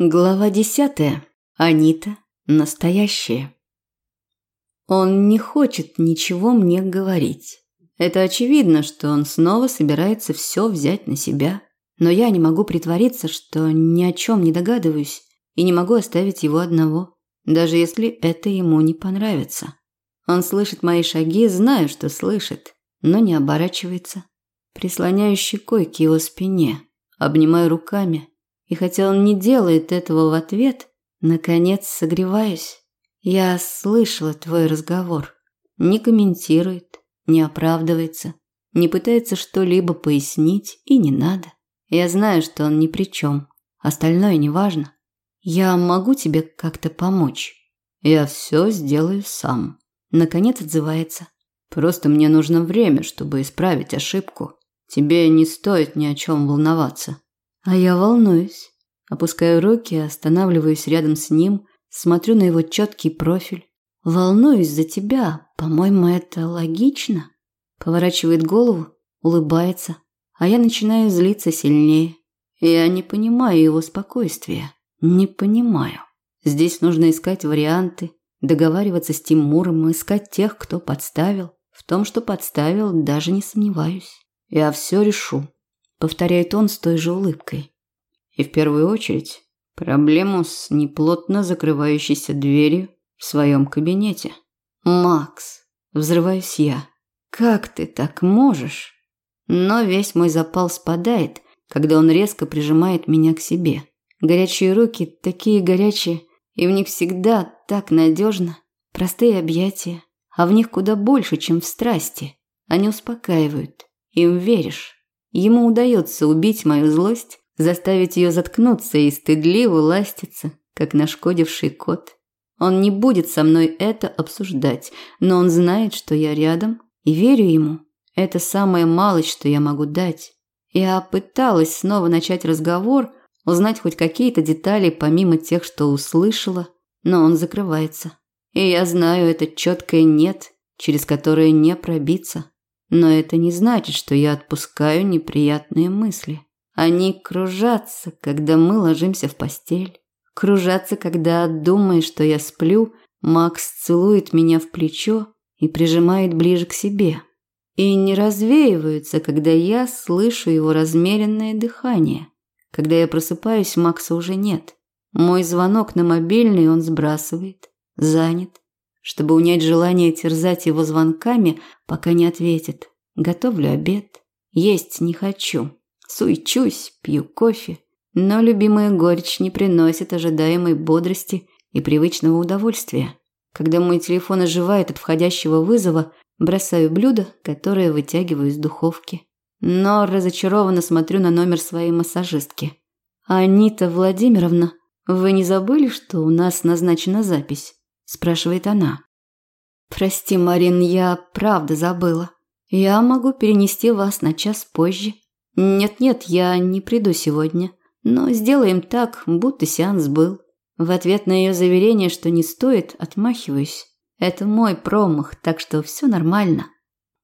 Глава десятая. Анита. Настоящая. Он не хочет ничего мне говорить. Это очевидно, что он снова собирается все взять на себя. Но я не могу притвориться, что ни о чем не догадываюсь и не могу оставить его одного, даже если это ему не понравится. Он слышит мои шаги, знаю, что слышит, но не оборачивается. Прислоняю щекой к его спине, обнимаю руками – и хотя он не делает этого в ответ, наконец согреваюсь. Я слышала твой разговор. Не комментирует, не оправдывается, не пытается что-либо пояснить и не надо. Я знаю, что он ни при чем. Остальное не важно. Я могу тебе как-то помочь. Я все сделаю сам. Наконец отзывается. Просто мне нужно время, чтобы исправить ошибку. Тебе не стоит ни о чем волноваться. А я волнуюсь. Опускаю руки, останавливаюсь рядом с ним, смотрю на его четкий профиль. Волнуюсь за тебя. По-моему, это логично. Поворачивает голову, улыбается, а я начинаю злиться сильнее. Я не понимаю его спокойствия. Не понимаю. Здесь нужно искать варианты, договариваться с Тимуром, искать тех, кто подставил. В том, что подставил, даже не сомневаюсь. Я все решу повторяет он с той же улыбкой. И в первую очередь проблему с неплотно закрывающейся дверью в своем кабинете. Макс, взрываюсь я. Как ты так можешь? Но весь мой запал спадает, когда он резко прижимает меня к себе. Горячие руки такие горячие, и в них всегда так надежно. Простые объятия, а в них куда больше, чем в страсти. Они успокаивают, им веришь. Ему удается убить мою злость, заставить ее заткнуться и стыдливо ластиться, как нашкодивший кот. Он не будет со мной это обсуждать, но он знает, что я рядом, и верю ему. Это самая малость, что я могу дать. Я пыталась снова начать разговор, узнать хоть какие-то детали помимо тех, что услышала, но он закрывается. И я знаю это четкое «нет», через которое не пробиться. Но это не значит, что я отпускаю неприятные мысли. Они кружатся, когда мы ложимся в постель. Кружатся, когда, думая, что я сплю, Макс целует меня в плечо и прижимает ближе к себе. И не развеиваются, когда я слышу его размеренное дыхание. Когда я просыпаюсь, Макса уже нет. Мой звонок на мобильный он сбрасывает. Занят чтобы унять желание терзать его звонками, пока не ответит. Готовлю обед. Есть не хочу. Суечусь, пью кофе. Но любимая горечь не приносит ожидаемой бодрости и привычного удовольствия. Когда мой телефон оживает от входящего вызова, бросаю блюдо, которое вытягиваю из духовки. Но разочарованно смотрю на номер своей массажистки. «Анита Владимировна, вы не забыли, что у нас назначена запись?» Спрашивает она. Прости, Марин, я правда забыла. Я могу перенести вас на час позже. Нет-нет, я не приду сегодня. Но сделаем так, будто сеанс был. В ответ на ее заверение, что не стоит, отмахиваюсь. Это мой промах, так что все нормально.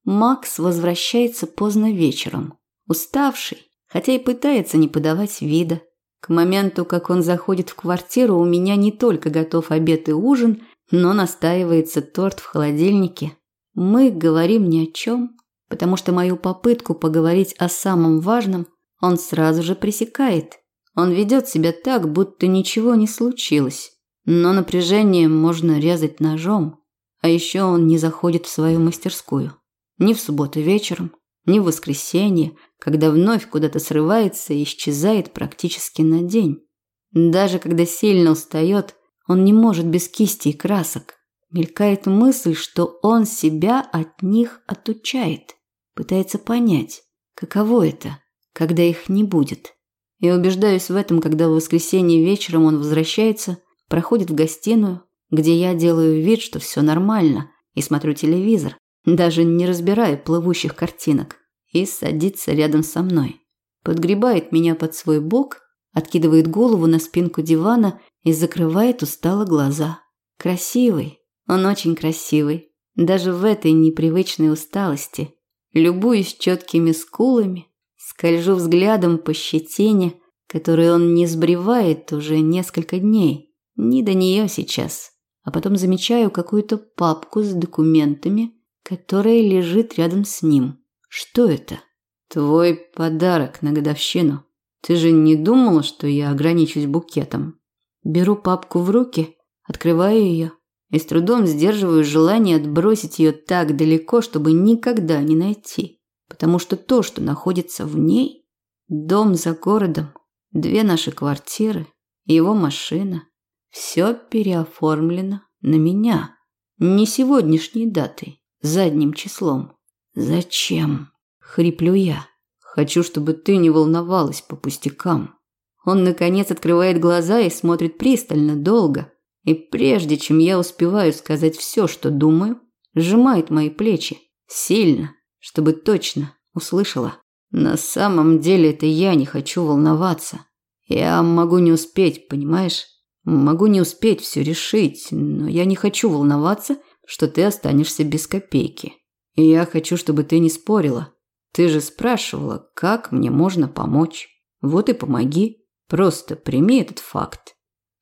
Макс возвращается поздно вечером, уставший, хотя и пытается не подавать вида. К моменту, как он заходит в квартиру, у меня не только готов обед и ужин, но настаивается торт в холодильнике. Мы говорим ни о чем, потому что мою попытку поговорить о самом важном он сразу же пресекает. Он ведет себя так, будто ничего не случилось. Но напряжение можно резать ножом. А еще он не заходит в свою мастерскую. Ни в субботу вечером, ни в воскресенье, когда вновь куда-то срывается и исчезает практически на день. Даже когда сильно устает, он не может без кисти и красок. Мелькает мысль, что он себя от них отучает. Пытается понять, каково это, когда их не будет. Я убеждаюсь в этом, когда в воскресенье вечером он возвращается, проходит в гостиную, где я делаю вид, что все нормально, и смотрю телевизор, даже не разбирая плывущих картинок, и садится рядом со мной. Подгребает меня под свой бок, откидывает голову на спинку дивана и закрывает устало глаза. Красивый, он очень красивый, даже в этой непривычной усталости. Любуюсь четкими скулами, скольжу взглядом по щетине, которые он не сбривает уже несколько дней. Не до нее сейчас. А потом замечаю какую-то папку с документами, которая лежит рядом с ним. Что это? Твой подарок на годовщину. Ты же не думала, что я ограничусь букетом? Беру папку в руки, открываю ее и с трудом сдерживаю желание отбросить ее так далеко, чтобы никогда не найти. Потому что то, что находится в ней, дом за городом, две наши квартиры, его машина, все переоформлено на меня. Не сегодняшней датой, задним числом. Зачем? Хриплю я. Хочу, чтобы ты не волновалась по пустякам. Он, наконец, открывает глаза и смотрит пристально, долго. И прежде чем я успеваю сказать все, что думаю, сжимает мои плечи. Сильно, чтобы точно услышала. На самом деле это я не хочу волноваться. Я могу не успеть, понимаешь? Могу не успеть все решить, но я не хочу волноваться, что ты останешься без копейки. И я хочу, чтобы ты не спорила. Ты же спрашивала, как мне можно помочь. Вот и помоги. Просто прими этот факт.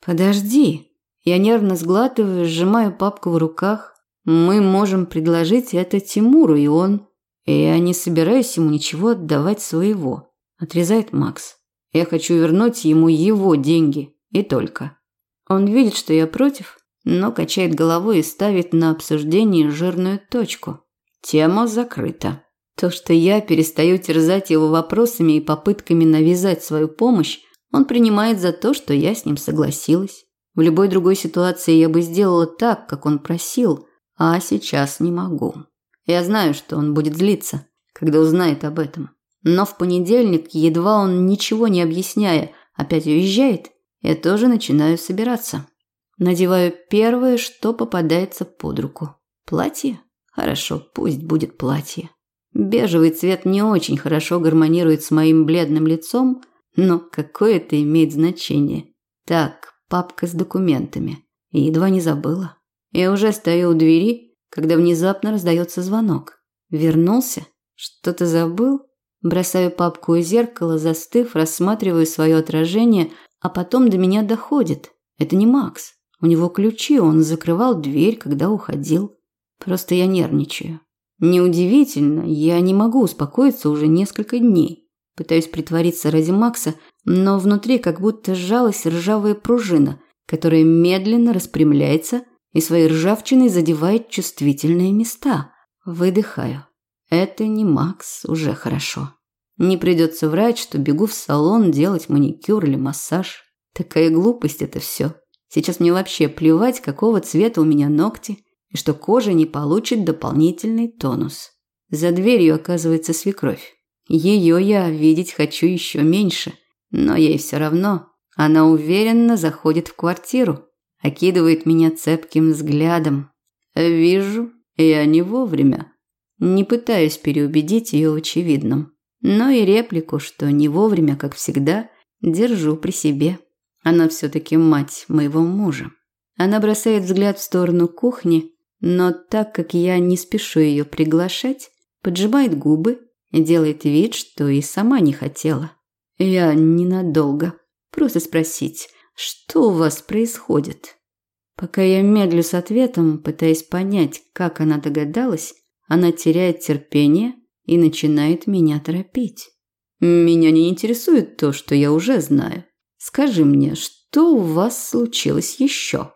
Подожди. Я нервно сглатываю, сжимаю папку в руках. Мы можем предложить это Тимуру, и он... Я не собираюсь ему ничего отдавать своего. Отрезает Макс. Я хочу вернуть ему его деньги. И только. Он видит, что я против, но качает головой и ставит на обсуждение жирную точку. Тема закрыта. То, что я перестаю терзать его вопросами и попытками навязать свою помощь, он принимает за то, что я с ним согласилась. В любой другой ситуации я бы сделала так, как он просил, а сейчас не могу. Я знаю, что он будет злиться, когда узнает об этом. Но в понедельник, едва он ничего не объясняя, опять уезжает, я тоже начинаю собираться. Надеваю первое, что попадается под руку. Платье? Хорошо, пусть будет платье. Бежевый цвет не очень хорошо гармонирует с моим бледным лицом, но какое это имеет значение? Так, папка с документами. И едва не забыла. Я уже стою у двери, когда внезапно раздается звонок. Вернулся? Что-то забыл? Бросаю папку у зеркала, застыв, рассматриваю свое отражение, а потом до меня доходит. Это не Макс. У него ключи, он закрывал дверь, когда уходил. Просто я нервничаю. Неудивительно, я не могу успокоиться уже несколько дней. Пытаюсь притвориться ради Макса, но внутри как будто сжалась ржавая пружина, которая медленно распрямляется и своей ржавчиной задевает чувствительные места. Выдыхаю. Это не Макс, уже хорошо. Не придется врать, что бегу в салон делать маникюр или массаж. Такая глупость это все. Сейчас мне вообще плевать, какого цвета у меня ногти, и что кожа не получит дополнительный тонус. За дверью оказывается свекровь. Ее я видеть хочу еще меньше, но ей все равно. Она уверенно заходит в квартиру, окидывает меня цепким взглядом. Вижу, я не вовремя. Не пытаюсь переубедить ее в очевидном но и реплику, что не вовремя, как всегда, держу при себе. Она все-таки мать моего мужа. Она бросает взгляд в сторону кухни, но так как я не спешу ее приглашать, поджимает губы делает вид, что и сама не хотела. Я ненадолго. Просто спросить, что у вас происходит? Пока я медлю с ответом, пытаясь понять, как она догадалась, она теряет терпение и начинает меня торопить. Меня не интересует то, что я уже знаю. Скажи мне, что у вас случилось еще?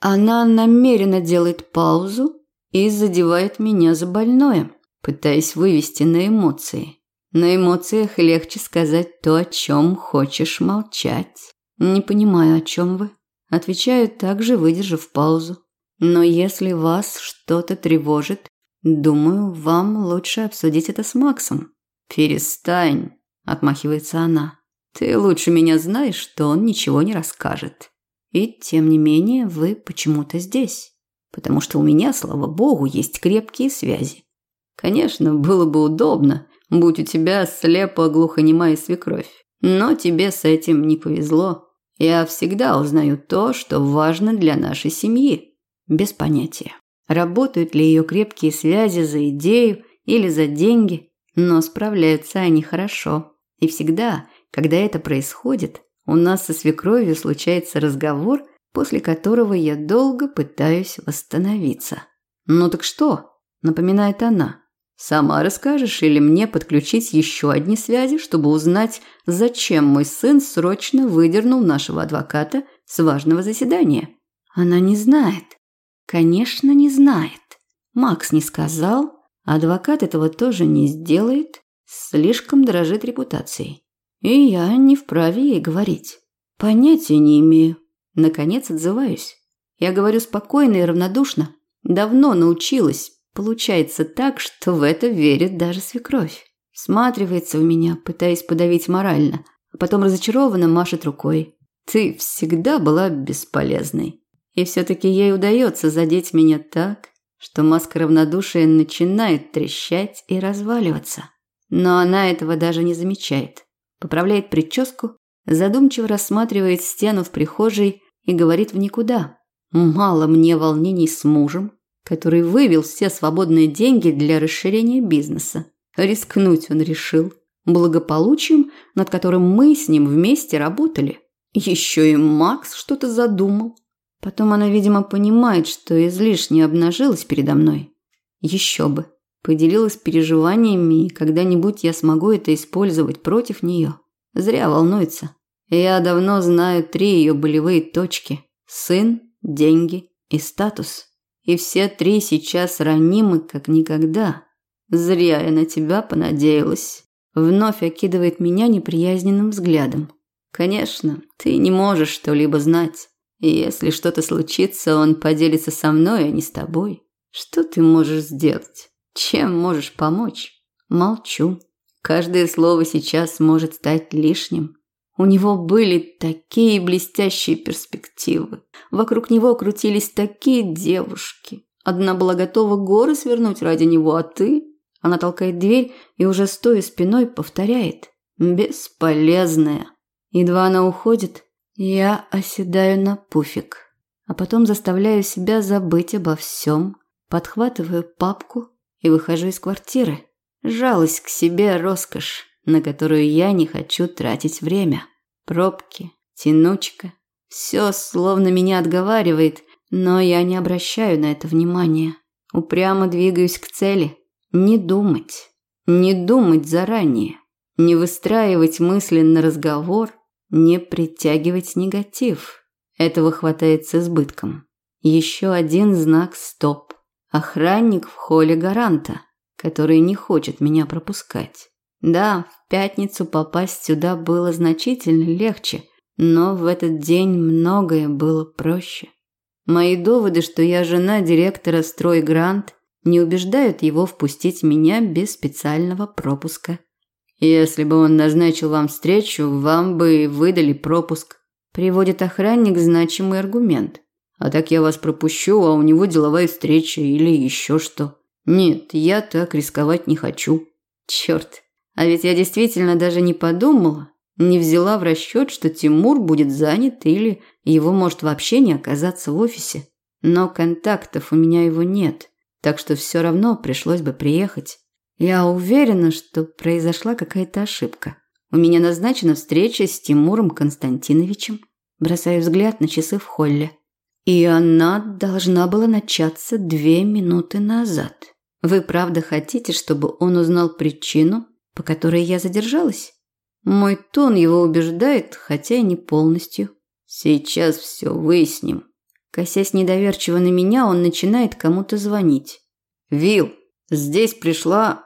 Она намеренно делает паузу и задевает меня за больное, пытаясь вывести на эмоции. На эмоциях легче сказать то, о чем хочешь молчать. Не понимаю, о чем вы. Отвечаю также, выдержав паузу. Но если вас что-то тревожит, Думаю, вам лучше обсудить это с Максом. Перестань, отмахивается она. Ты лучше меня знаешь, что он ничего не расскажет. И тем не менее, вы почему-то здесь. Потому что у меня, слава богу, есть крепкие связи. Конечно, было бы удобно, будь у тебя слепо глухонемая свекровь. Но тебе с этим не повезло. Я всегда узнаю то, что важно для нашей семьи. Без понятия. Работают ли ее крепкие связи за идею или за деньги, но справляются они хорошо. И всегда, когда это происходит, у нас со свекровью случается разговор, после которого я долго пытаюсь восстановиться. «Ну так что?» – напоминает она. «Сама расскажешь или мне подключить еще одни связи, чтобы узнать, зачем мой сын срочно выдернул нашего адвоката с важного заседания?» Она не знает. Конечно, не знает. Макс не сказал, адвокат этого тоже не сделает, слишком дорожит репутацией. И я не вправе ей говорить. Понятия не имею. Наконец отзываюсь. Я говорю спокойно и равнодушно. Давно научилась. Получается так, что в это верит даже свекровь. Сматривается в меня, пытаясь подавить морально, а потом разочарованно машет рукой. Ты всегда была бесполезной. И все-таки ей удается задеть меня так, что маска равнодушия начинает трещать и разваливаться. Но она этого даже не замечает. Поправляет прическу, задумчиво рассматривает стену в прихожей и говорит в никуда. Мало мне волнений с мужем, который вывел все свободные деньги для расширения бизнеса. Рискнуть он решил. Благополучием, над которым мы с ним вместе работали. Еще и Макс что-то задумал. Потом она, видимо, понимает, что излишне обнажилась передо мной. Еще бы. Поделилась переживаниями, и когда-нибудь я смогу это использовать против нее. Зря волнуется. Я давно знаю три ее болевые точки. Сын, деньги и статус. И все три сейчас ранимы, как никогда. Зря я на тебя понадеялась. Вновь окидывает меня неприязненным взглядом. Конечно, ты не можешь что-либо знать. И если что-то случится, он поделится со мной, а не с тобой. Что ты можешь сделать? Чем можешь помочь? Молчу. Каждое слово сейчас может стать лишним. У него были такие блестящие перспективы. Вокруг него крутились такие девушки. Одна была готова горы свернуть ради него, а ты? Она толкает дверь и уже стоя спиной повторяет. Бесполезная. Едва она уходит, я оседаю на пуфик, а потом заставляю себя забыть обо всем, подхватываю папку и выхожу из квартиры. Жалость к себе – роскошь, на которую я не хочу тратить время. Пробки, тянучка – все словно меня отговаривает, но я не обращаю на это внимания. Упрямо двигаюсь к цели. Не думать. Не думать заранее. Не выстраивать мысленно разговор, не притягивать негатив. Этого хватает с избытком. Еще один знак «Стоп». Охранник в холле гаранта, который не хочет меня пропускать. Да, в пятницу попасть сюда было значительно легче, но в этот день многое было проще. Мои доводы, что я жена директора «Стройгрант», не убеждают его впустить меня без специального пропуска. Если бы он назначил вам встречу, вам бы выдали пропуск. Приводит охранник значимый аргумент. А так я вас пропущу, а у него деловая встреча или еще что. Нет, я так рисковать не хочу. Черт, а ведь я действительно даже не подумала, не взяла в расчет, что Тимур будет занят или его может вообще не оказаться в офисе. Но контактов у меня его нет, так что все равно пришлось бы приехать. Я уверена, что произошла какая-то ошибка. У меня назначена встреча с Тимуром Константиновичем. Бросаю взгляд на часы в холле. И она должна была начаться две минуты назад. Вы правда хотите, чтобы он узнал причину, по которой я задержалась? Мой тон его убеждает, хотя и не полностью. Сейчас все выясним. Косясь недоверчиво на меня, он начинает кому-то звонить. «Вил, здесь пришла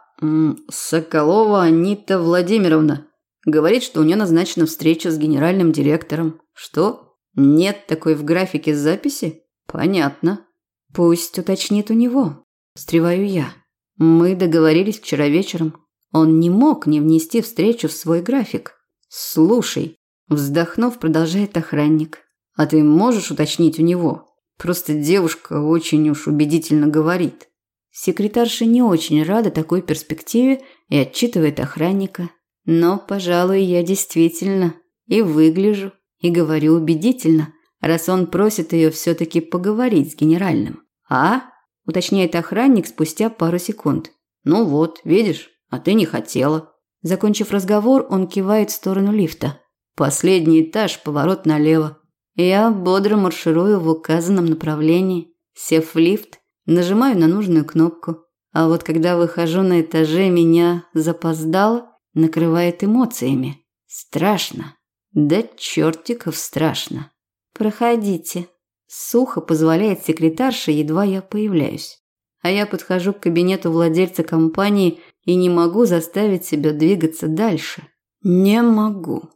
Соколова Анита Владимировна. Говорит, что у нее назначена встреча с генеральным директором. Что? Нет такой в графике записи? Понятно. Пусть уточнит у него. Встреваю я. Мы договорились вчера вечером. Он не мог не внести встречу в свой график. Слушай, вздохнув, продолжает охранник. А ты можешь уточнить у него? Просто девушка очень уж убедительно говорит. Секретарша не очень рада такой перспективе и отчитывает охранника. Но, пожалуй, я действительно и выгляжу, и говорю убедительно, раз он просит ее все-таки поговорить с генеральным. «А?» – уточняет охранник спустя пару секунд. «Ну вот, видишь, а ты не хотела». Закончив разговор, он кивает в сторону лифта. Последний этаж, поворот налево. Я бодро марширую в указанном направлении. Сев в лифт, нажимаю на нужную кнопку. А вот когда выхожу на этаже, меня запоздало, накрывает эмоциями. Страшно. Да чертиков страшно. Проходите. Сухо позволяет секретарша, едва я появляюсь. А я подхожу к кабинету владельца компании и не могу заставить себя двигаться дальше. Не могу.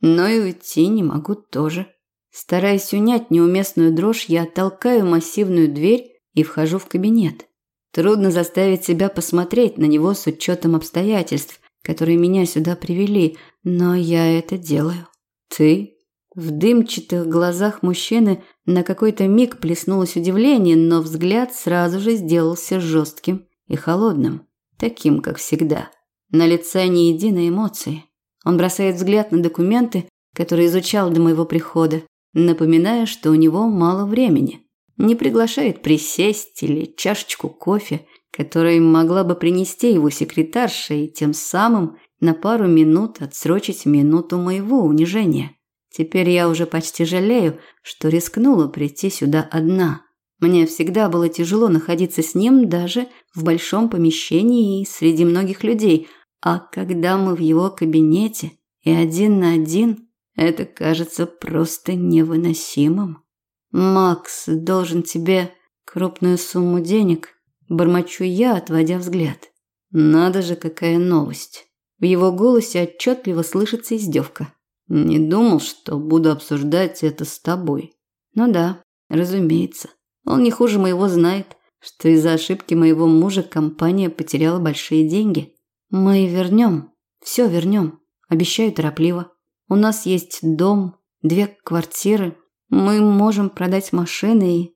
Но и уйти не могу тоже. Стараясь унять неуместную дрожь, я толкаю массивную дверь и вхожу в кабинет. Трудно заставить себя посмотреть на него с учетом обстоятельств, которые меня сюда привели, но я это делаю. Ты? В дымчатых глазах мужчины на какой-то миг плеснулось удивление, но взгляд сразу же сделался жестким и холодным, таким, как всегда. На лице ни единой эмоции. Он бросает взгляд на документы, которые изучал до моего прихода, напоминая, что у него мало времени. Не приглашает присесть или чашечку кофе, которой могла бы принести его секретарша и тем самым на пару минут отсрочить минуту моего унижения. Теперь я уже почти жалею, что рискнула прийти сюда одна. Мне всегда было тяжело находиться с ним даже в большом помещении и среди многих людей, а когда мы в его кабинете и один на один, это кажется просто невыносимым. Макс должен тебе крупную сумму денег, бормочу я, отводя взгляд. Надо же, какая новость. В его голосе отчетливо слышится издевка. Не думал, что буду обсуждать это с тобой. Ну да, разумеется. Он не хуже моего знает, что из-за ошибки моего мужа компания потеряла большие деньги. Мы вернем, все вернем, обещаю торопливо. У нас есть дом, две квартиры, мы можем продать машины и...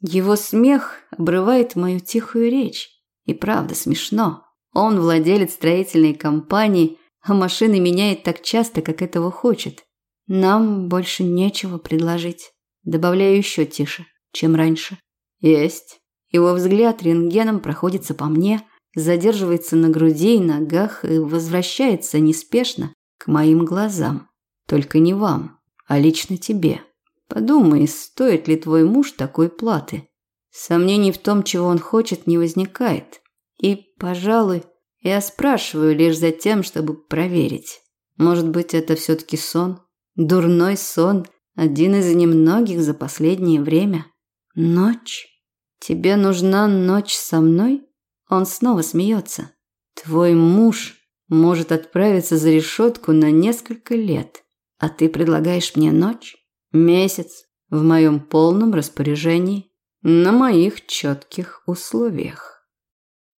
Его смех обрывает мою тихую речь. И правда смешно. Он владелец строительной компании, а машины меняет так часто, как этого хочет. Нам больше нечего предложить. Добавляю еще тише, чем раньше. Есть. Его взгляд рентгеном проходится по мне, задерживается на груди и ногах и возвращается неспешно к моим глазам. Только не вам, а лично тебе. Подумай, стоит ли твой муж такой платы. Сомнений в том, чего он хочет, не возникает. И, пожалуй, я спрашиваю лишь за тем, чтобы проверить. Может быть, это все-таки сон? Дурной сон, один из немногих за последнее время. Ночь? Тебе нужна ночь со мной? Он снова смеется. Твой муж может отправиться за решетку на несколько лет, а ты предлагаешь мне ночь? Месяц в моем полном распоряжении на моих четких условиях.